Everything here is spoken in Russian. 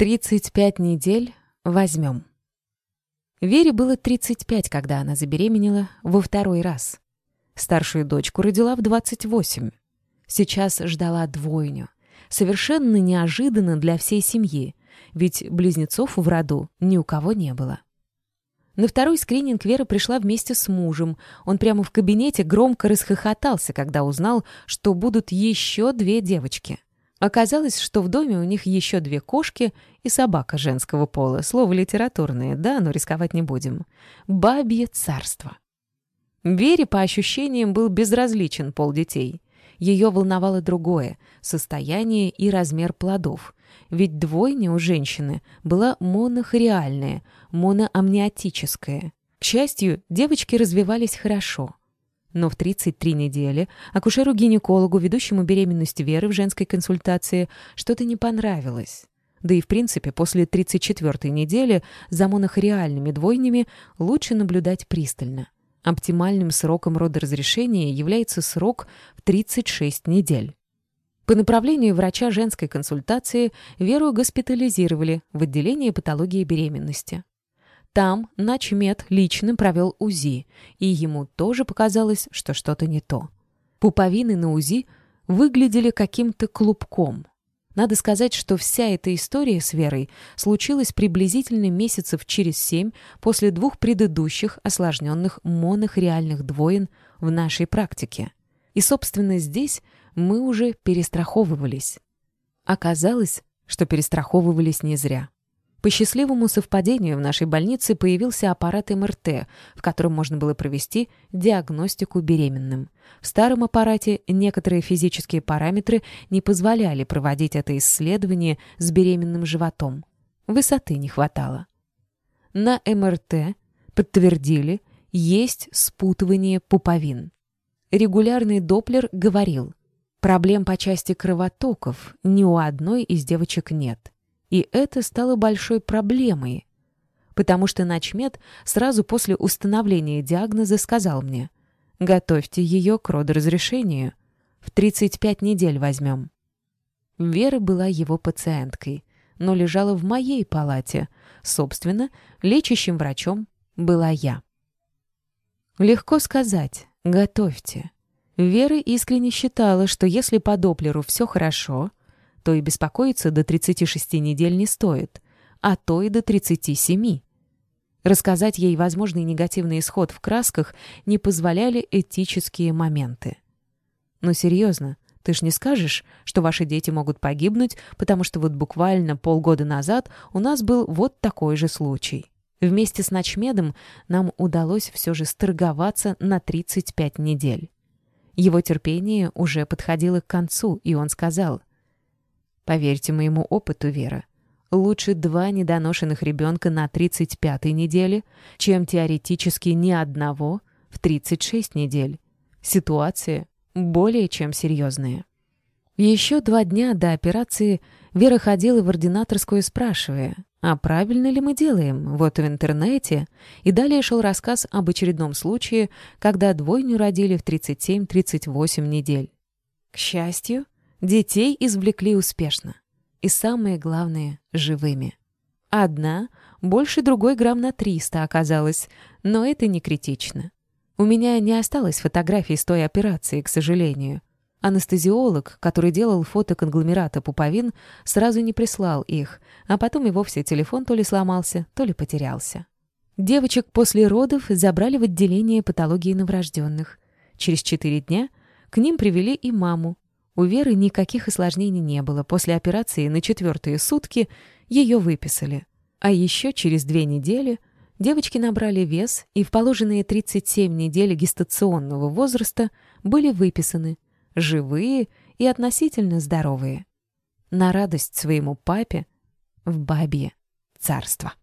35 недель возьмем. Вере было 35, когда она забеременела во второй раз. Старшую дочку родила в 28. Сейчас ждала двойню. Совершенно неожиданно для всей семьи, ведь близнецов в роду ни у кого не было. На второй скрининг Вера пришла вместе с мужем. Он прямо в кабинете громко расхохотался, когда узнал, что будут еще две девочки. Оказалось, что в доме у них еще две кошки и собака женского пола. Слово литературное, да, но рисковать не будем. Бабье царство. Вере, по ощущениям, был безразличен пол детей. Ее волновало другое — состояние и размер плодов. Ведь двойня у женщины была монохориальная, моноамниотическая. К счастью, девочки развивались хорошо — но в 33 недели акушеру-гинекологу, ведущему беременность Веры в женской консультации, что-то не понравилось. Да и в принципе после 34 недели за монохориальными двойнями лучше наблюдать пристально. Оптимальным сроком родоразрешения является срок в 36 недель. По направлению врача женской консультации Веру госпитализировали в отделении патологии беременности. Там начмед лично провел УЗИ, и ему тоже показалось, что что-то не то. Пуповины на УЗИ выглядели каким-то клубком. Надо сказать, что вся эта история с Верой случилась приблизительно месяцев через семь после двух предыдущих осложненных монохориальных двоин в нашей практике. И, собственно, здесь мы уже перестраховывались. Оказалось, что перестраховывались не зря. По счастливому совпадению в нашей больнице появился аппарат МРТ, в котором можно было провести диагностику беременным. В старом аппарате некоторые физические параметры не позволяли проводить это исследование с беременным животом. Высоты не хватало. На МРТ подтвердили, есть спутывание пуповин. Регулярный доплер говорил, проблем по части кровотоков ни у одной из девочек нет. И это стало большой проблемой, потому что начмед сразу после установления диагноза сказал мне «Готовьте ее к родоразрешению. В 35 недель возьмем». Вера была его пациенткой, но лежала в моей палате. Собственно, лечащим врачом была я. Легко сказать «готовьте». Вера искренне считала, что если по Доплеру все хорошо, то и беспокоиться до 36 недель не стоит, а то и до 37. Рассказать ей возможный негативный исход в красках не позволяли этические моменты. Но серьезно, ты ж не скажешь, что ваши дети могут погибнуть, потому что вот буквально полгода назад у нас был вот такой же случай. Вместе с Ночмедом нам удалось все же сторговаться на 35 недель. Его терпение уже подходило к концу, и он сказал, Поверьте моему опыту, Вера, лучше два недоношенных ребенка на 35-й неделе, чем теоретически ни одного в 36 недель. Ситуация более чем серьезная. Еще два дня до операции Вера ходила в ординаторскую, спрашивая, а правильно ли мы делаем, вот в интернете, и далее шел рассказ об очередном случае, когда двойню родили в 37-38 недель. К счастью, Детей извлекли успешно. И самое главное — живыми. Одна больше другой грамм на 300 оказалась, но это не критично. У меня не осталось фотографий с той операции, к сожалению. Анестезиолог, который делал фото конгломерата пуповин, сразу не прислал их, а потом и вовсе телефон то ли сломался, то ли потерялся. Девочек после родов забрали в отделение патологии новорожденных. Через четыре дня к ним привели и маму, у Веры никаких осложнений не было. После операции на четвертые сутки ее выписали. А еще через две недели девочки набрали вес и в положенные 37 недель гестационного возраста были выписаны, живые и относительно здоровые. На радость своему папе в бабье царство.